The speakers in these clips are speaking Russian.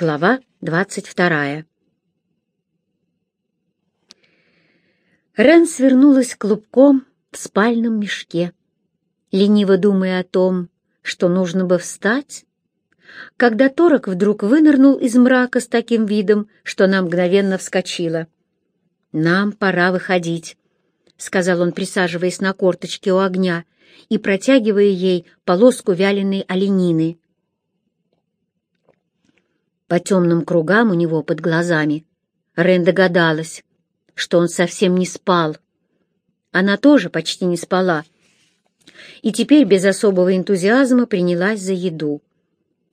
Глава двадцать вторая. Рен свернулась клубком в спальном мешке, лениво думая о том, что нужно бы встать, когда Торок вдруг вынырнул из мрака с таким видом, что она мгновенно вскочила. «Нам пора выходить», — сказал он, присаживаясь на корточке у огня и протягивая ей полоску вяленой оленины. По темным кругам у него под глазами Рен догадалась, что он совсем не спал. Она тоже почти не спала, и теперь без особого энтузиазма принялась за еду.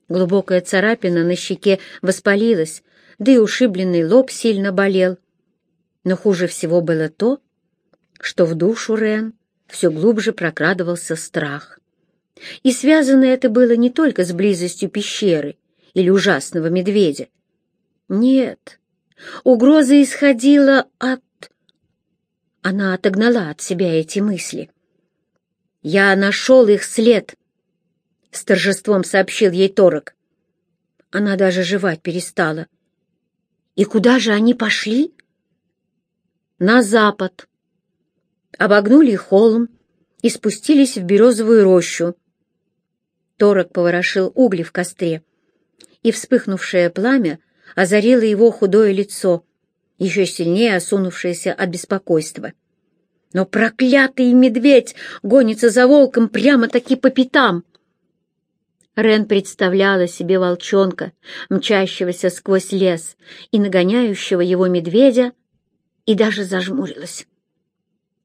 Глубокая царапина на щеке воспалилась, да и ушибленный лоб сильно болел. Но хуже всего было то, что в душу Рен все глубже прокрадывался страх. И связано это было не только с близостью пещеры, или ужасного медведя. Нет, угроза исходила от... Она отогнала от себя эти мысли. «Я нашел их след», — с торжеством сообщил ей Торок. Она даже жевать перестала. «И куда же они пошли?» «На запад». Обогнули холм и спустились в березовую рощу. Торок поворошил угли в костре и вспыхнувшее пламя озарило его худое лицо, еще сильнее осунувшееся от беспокойства. Но проклятый медведь гонится за волком прямо-таки по пятам. Рен представляла себе волчонка, мчащегося сквозь лес и нагоняющего его медведя, и даже зажмурилась.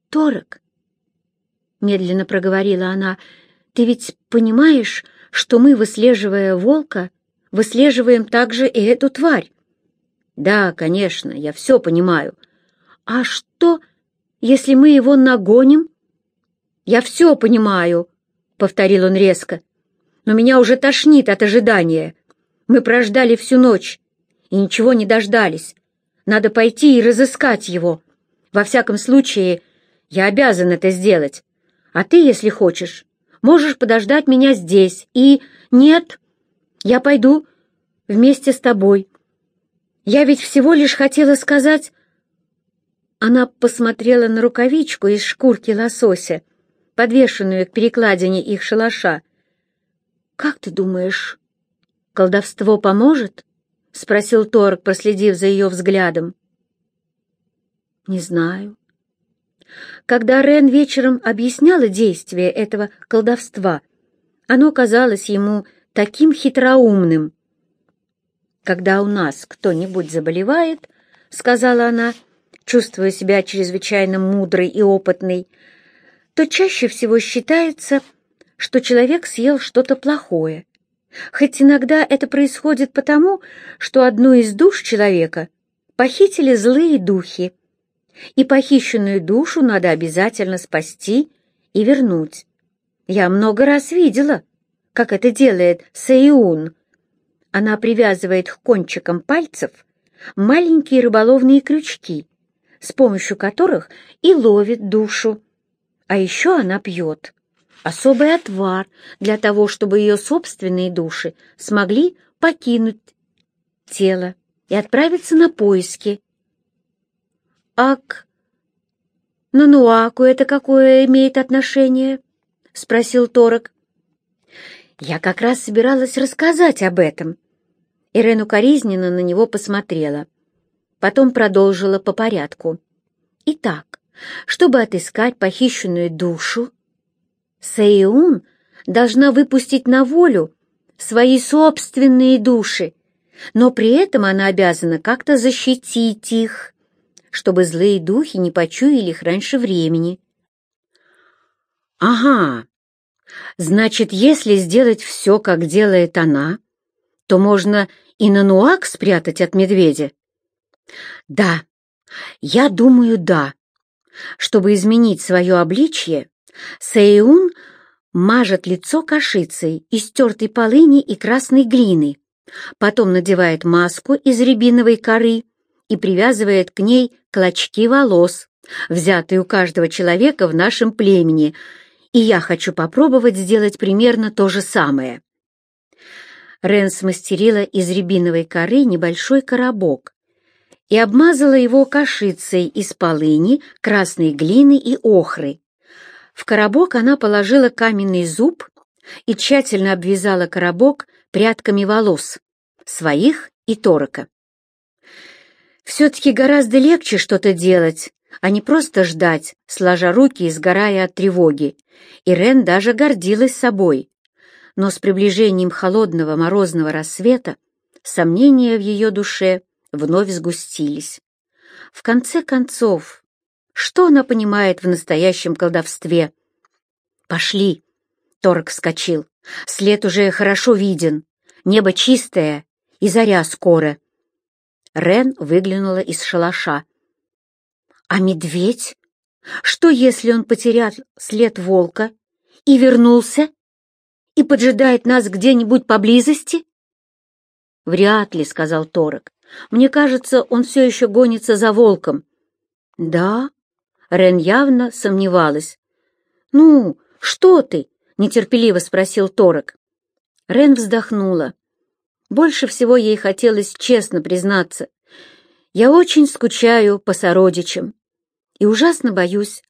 «Торок», — медленно проговорила она, — «ты ведь понимаешь, что мы, выслеживая волка, выслеживаем также и эту тварь. Да, конечно, я все понимаю. А что, если мы его нагоним? Я все понимаю, — повторил он резко. Но меня уже тошнит от ожидания. Мы прождали всю ночь и ничего не дождались. Надо пойти и разыскать его. Во всяком случае, я обязан это сделать. А ты, если хочешь, можешь подождать меня здесь и... Нет, я пойду вместе с тобой. Я ведь всего лишь хотела сказать...» Она посмотрела на рукавичку из шкурки лосося, подвешенную к перекладине их шалаша. «Как ты думаешь, колдовство поможет?» — спросил Торг, проследив за ее взглядом. «Не знаю». Когда Рен вечером объясняла действие этого колдовства, оно казалось ему таким хитроумным. «Когда у нас кто-нибудь заболевает, — сказала она, чувствуя себя чрезвычайно мудрой и опытной, — то чаще всего считается, что человек съел что-то плохое. Хоть иногда это происходит потому, что одну из душ человека похитили злые духи, и похищенную душу надо обязательно спасти и вернуть. Я много раз видела, — как это делает Саиун. Она привязывает к кончикам пальцев маленькие рыболовные крючки, с помощью которых и ловит душу. А еще она пьет особый отвар для того, чтобы ее собственные души смогли покинуть тело и отправиться на поиски. А к Нануаку это какое имеет отношение? — спросил Торок. Я как раз собиралась рассказать об этом. Ирен укоризненно на него посмотрела. Потом продолжила по порядку. Итак, чтобы отыскать похищенную душу, Саиун должна выпустить на волю свои собственные души, но при этом она обязана как-то защитить их, чтобы злые духи не почуяли их раньше времени. «Ага, Значит, если сделать все, как делает она, то можно и нануак спрятать от медведя? Да, я думаю, да. Чтобы изменить свое обличье, Сэйун мажет лицо кашицей из тертой полыни и красной глины, потом надевает маску из рябиновой коры и привязывает к ней клочки волос, взятые у каждого человека в нашем племени — и я хочу попробовать сделать примерно то же самое. Рен смастерила из рябиновой коры небольшой коробок и обмазала его кашицей из полыни, красной глины и охры. В коробок она положила каменный зуб и тщательно обвязала коробок прядками волос, своих и торока. Все-таки гораздо легче что-то делать, а не просто ждать, сложа руки и сгорая от тревоги. И Рен даже гордилась собой. Но с приближением холодного морозного рассвета сомнения в ее душе вновь сгустились. В конце концов, что она понимает в настоящем колдовстве? «Пошли!» — Торг вскочил. «След уже хорошо виден, небо чистое и заря скоро». Рен выглянула из шалаша. А медведь? Что, если он потерял след волка и вернулся и поджидает нас где-нибудь поблизости? Вряд ли, — сказал Торок. Мне кажется, он все еще гонится за волком. Да? Рен явно сомневалась. Ну, что ты? — нетерпеливо спросил Торок. Рен вздохнула. Больше всего ей хотелось честно признаться. Я очень скучаю по сородичам и ужасно боюсь,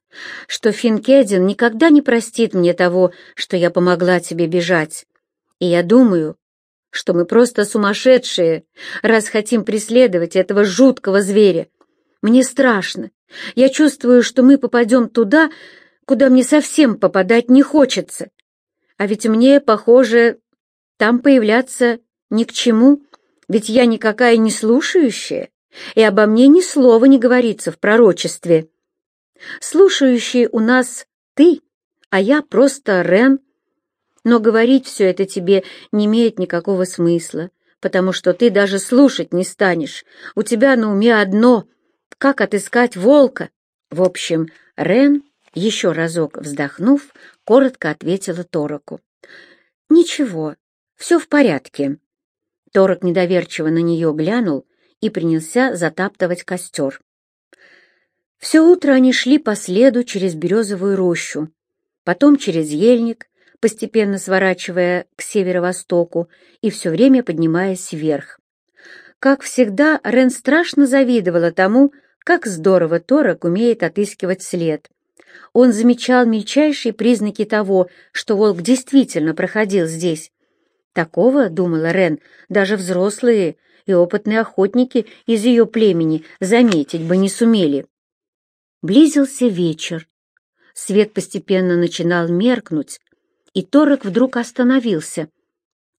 что Финкедин никогда не простит мне того, что я помогла тебе бежать. И я думаю, что мы просто сумасшедшие, раз хотим преследовать этого жуткого зверя. Мне страшно. Я чувствую, что мы попадем туда, куда мне совсем попадать не хочется. А ведь мне, похоже, там появляться ни к чему, ведь я никакая не слушающая и обо мне ни слова не говорится в пророчестве. Слушающий у нас ты, а я просто Рен. Но говорить все это тебе не имеет никакого смысла, потому что ты даже слушать не станешь. У тебя на уме одно — как отыскать волка. В общем, Рен, еще разок вздохнув, коротко ответила Тороку. «Ничего, все в порядке». Торок недоверчиво на нее глянул и принялся затаптывать костер. Все утро они шли по следу через березовую рощу, потом через ельник, постепенно сворачивая к северо-востоку и все время поднимаясь вверх. Как всегда, Рен страшно завидовала тому, как здорово Торок умеет отыскивать след. Он замечал мельчайшие признаки того, что волк действительно проходил здесь. Такого, думала Рен, даже взрослые и опытные охотники из ее племени заметить бы не сумели. Близился вечер. Свет постепенно начинал меркнуть, и Торок вдруг остановился.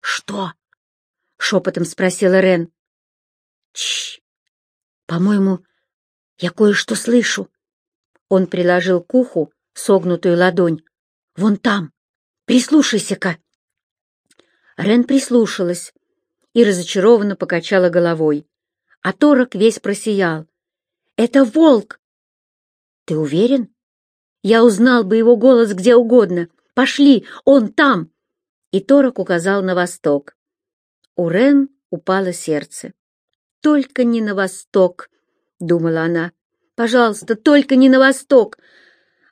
«Что?» — шепотом спросила Рен. «Чш! По-моему, я кое-что слышу». Он приложил к уху согнутую ладонь. «Вон там! Прислушайся-ка!» Рен прислушалась и разочарованно покачала головой. А Торок весь просиял. «Это волк!» «Ты уверен?» «Я узнал бы его голос где угодно. Пошли, он там!» И Торок указал на восток. У Рен упало сердце. «Только не на восток!» — думала она. «Пожалуйста, только не на восток!»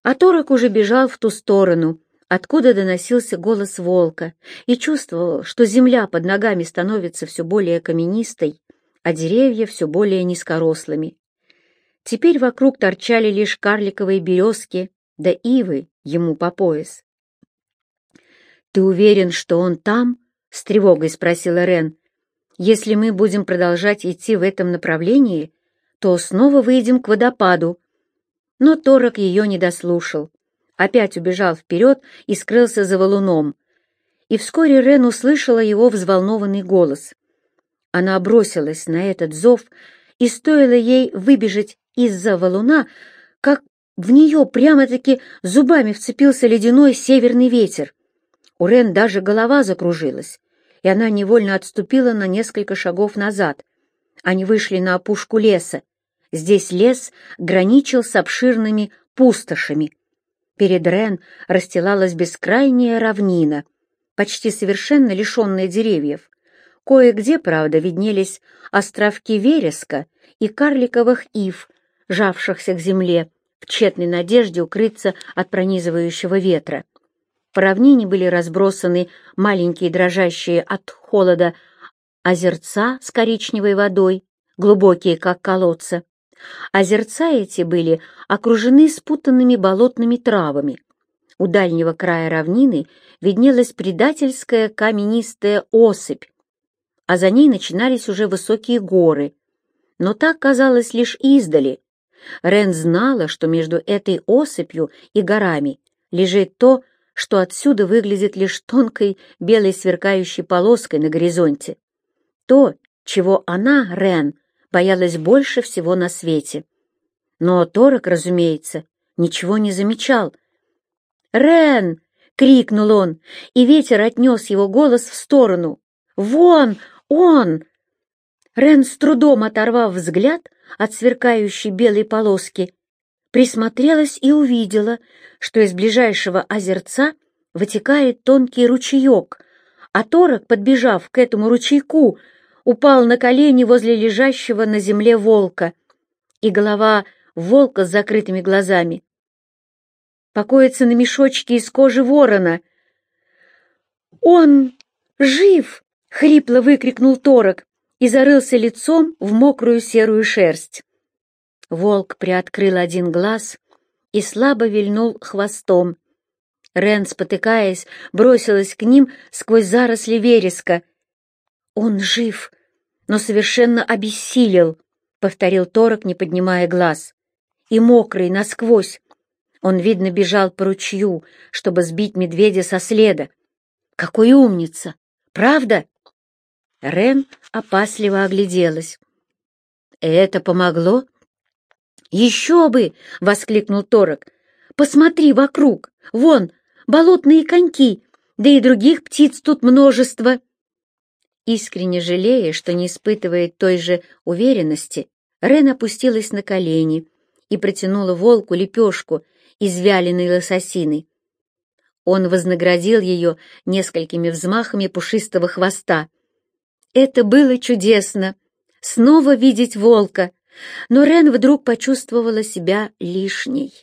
А Торок уже бежал в ту сторону, откуда доносился голос волка, и чувствовал, что земля под ногами становится все более каменистой, а деревья все более низкорослыми. Теперь вокруг торчали лишь карликовые березки, да ивы ему по пояс. «Ты уверен, что он там?» — с тревогой спросила Рен. «Если мы будем продолжать идти в этом направлении, то снова выйдем к водопаду». Но Торок ее не дослушал опять убежал вперед и скрылся за валуном. И вскоре Рен услышала его взволнованный голос. Она бросилась на этот зов, и стоило ей выбежать из-за валуна, как в нее прямо-таки зубами вцепился ледяной северный ветер. У Рен даже голова закружилась, и она невольно отступила на несколько шагов назад. Они вышли на опушку леса. Здесь лес граничил с обширными пустошами — Перед Рен расстилалась бескрайняя равнина, почти совершенно лишенная деревьев. Кое-где, правда, виднелись островки вереска и карликовых ив, жавшихся к земле, в тщетной надежде укрыться от пронизывающего ветра. По равнине были разбросаны маленькие дрожащие от холода озерца с коричневой водой, глубокие, как колодца. Озерца эти были окружены спутанными болотными травами. У дальнего края равнины виднелась предательская каменистая осыпь, а за ней начинались уже высокие горы. Но так казалось лишь издали. Рен знала, что между этой осыпью и горами лежит то, что отсюда выглядит лишь тонкой белой сверкающей полоской на горизонте. То, чего она, Рен, боялась больше всего на свете. Но Торок, разумеется, ничего не замечал. «Рен!» — крикнул он, и ветер отнес его голос в сторону. «Вон! Он!» Рен, с трудом оторвав взгляд от сверкающей белой полоски, присмотрелась и увидела, что из ближайшего озерца вытекает тонкий ручеек, а Торок, подбежав к этому ручейку, упал на колени возле лежащего на земле волка, и голова волка с закрытыми глазами покоится на мешочке из кожи ворона. «Он жив!» — хрипло выкрикнул Торок и зарылся лицом в мокрую серую шерсть. Волк приоткрыл один глаз и слабо вильнул хвостом. Рен, спотыкаясь, бросилась к ним сквозь заросли вереска. «Он жив, но совершенно обессилел», — повторил Торок, не поднимая глаз. «И мокрый насквозь. Он, видно, бежал по ручью, чтобы сбить медведя со следа. Какой умница! Правда?» Рен опасливо огляделась. «Это помогло?» «Еще бы!» — воскликнул Торок. «Посмотри вокруг! Вон, болотные коньки, да и других птиц тут множество!» Искренне жалея, что не испытывает той же уверенности, Рен опустилась на колени и протянула волку лепешку из вяленой лососины. Он вознаградил ее несколькими взмахами пушистого хвоста. Это было чудесно! Снова видеть волка! Но Рен вдруг почувствовала себя лишней.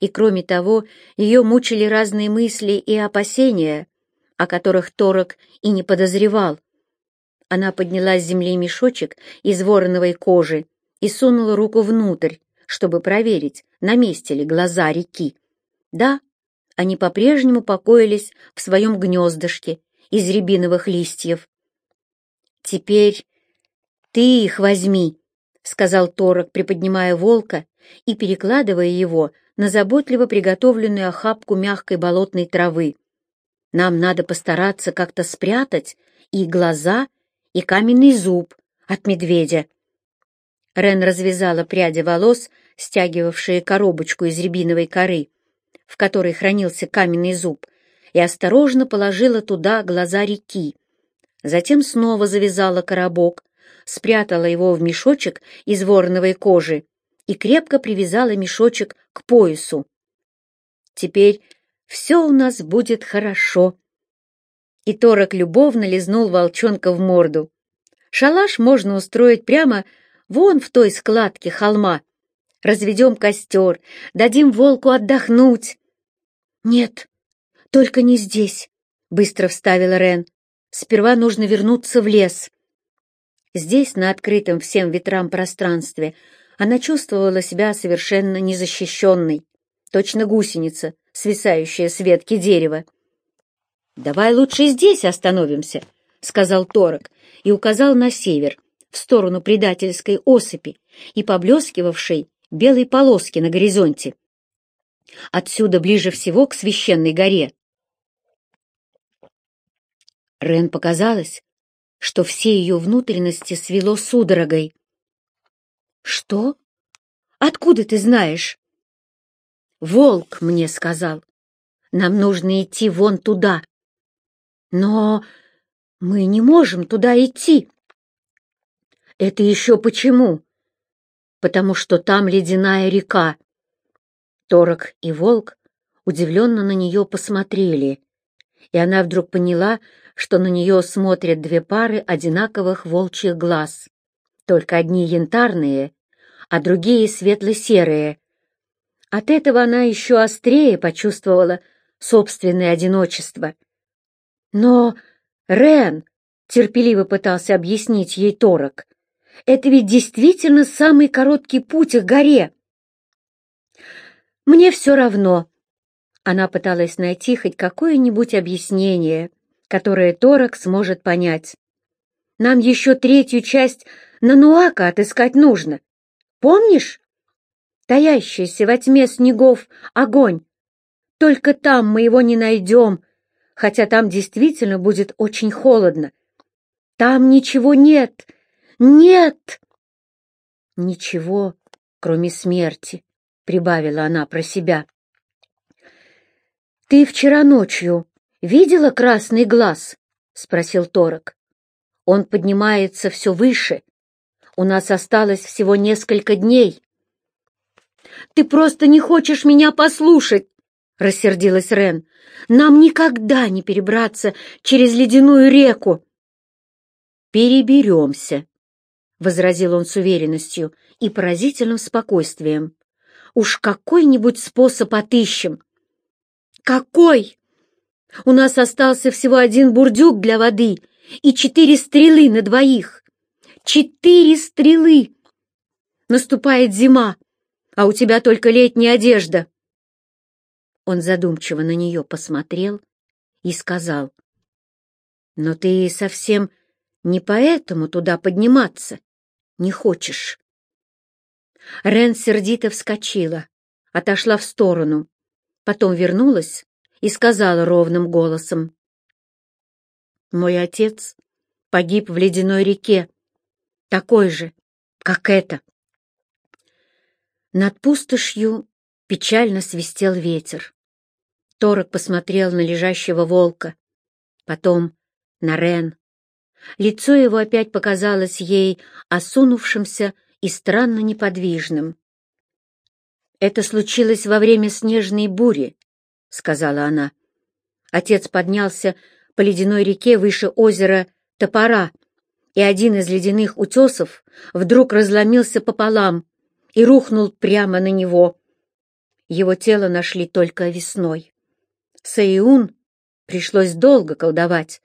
И кроме того, ее мучили разные мысли и опасения, о которых Торок и не подозревал. Она подняла с земли мешочек из вороновой кожи и сунула руку внутрь, чтобы проверить, на месте ли глаза реки. Да, они по-прежнему покоились в своем гнездышке из рябиновых листьев. «Теперь ты их возьми», — сказал Торок, приподнимая волка и перекладывая его на заботливо приготовленную охапку мягкой болотной травы. «Нам надо постараться как-то спрятать и глаза, и каменный зуб от медведя». Рен развязала пряди волос стягивавшие коробочку из рябиновой коры, в которой хранился каменный зуб, и осторожно положила туда глаза реки. Затем снова завязала коробок, спрятала его в мешочек из вороновой кожи и крепко привязала мешочек к поясу. «Теперь все у нас будет хорошо». И Торок любовно лизнул волчонка в морду. Шалаш можно устроить прямо вон в той складке холма, разведем костер, дадим волку отдохнуть». «Нет, только не здесь», — быстро вставила Рен. «Сперва нужно вернуться в лес». Здесь, на открытом всем ветрам пространстве, она чувствовала себя совершенно незащищенной, точно гусеница, свисающая с ветки дерева. «Давай лучше здесь остановимся», — сказал Торок и указал на север, в сторону предательской осыпи и поблескивавшей белой полоски на горизонте. Отсюда ближе всего к священной горе. Рен показалось, что все ее внутренности свело судорогой. «Что? Откуда ты знаешь?» «Волк мне сказал. Нам нужно идти вон туда». «Но мы не можем туда идти». «Это еще почему?» потому что там ледяная река. Торок и волк удивленно на нее посмотрели, и она вдруг поняла, что на нее смотрят две пары одинаковых волчьих глаз, только одни янтарные, а другие светло-серые. От этого она еще острее почувствовала собственное одиночество. Но, Рен, терпеливо пытался объяснить ей Торок, это ведь действительно самый короткий путь к горе. Мне все равно. Она пыталась найти хоть какое-нибудь объяснение, которое Торок сможет понять. Нам еще третью часть Нануака отыскать нужно. Помнишь? Таящийся во тьме снегов огонь. Только там мы его не найдем, хотя там действительно будет очень холодно. Там ничего нет. Нет! Ничего, кроме смерти, — прибавила она про себя. «Ты вчера ночью видела красный глаз?» — спросил Торок. «Он поднимается все выше. У нас осталось всего несколько дней». «Ты просто не хочешь меня послушать!» — рассердилась Рен. «Нам никогда не перебраться через ледяную реку!» «Переберемся», — возразил он с уверенностью и поразительным спокойствием. «Уж какой-нибудь способ отыщем!» «Какой?» «У нас остался всего один бурдюк для воды и четыре стрелы на двоих. Четыре стрелы! Наступает зима, а у тебя только летняя одежда!» Он задумчиво на нее посмотрел и сказал, «Но ты совсем не поэтому туда подниматься не хочешь. Рен сердито вскочила, отошла в сторону, потом вернулась и сказала ровным голосом. «Мой отец погиб в ледяной реке, такой же, как это». Над пустошью печально свистел ветер. Торок посмотрел на лежащего волка, потом на Рен, Лицо его опять показалось ей осунувшимся и странно неподвижным. «Это случилось во время снежной бури», — сказала она. Отец поднялся по ледяной реке выше озера Топора, и один из ледяных утесов вдруг разломился пополам и рухнул прямо на него. Его тело нашли только весной. Саиун пришлось долго колдовать,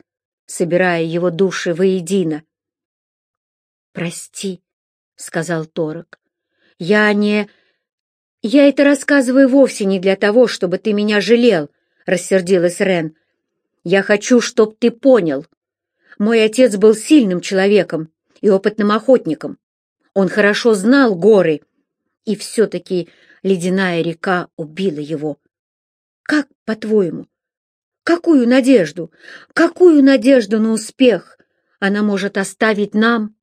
собирая его души воедино. «Прости», — сказал Торок, — «я не... Я это рассказываю вовсе не для того, чтобы ты меня жалел», — рассердилась Рен. «Я хочу, чтоб ты понял. Мой отец был сильным человеком и опытным охотником. Он хорошо знал горы, и все-таки ледяная река убила его. Как, по-твоему, Какую надежду, какую надежду на успех она может оставить нам?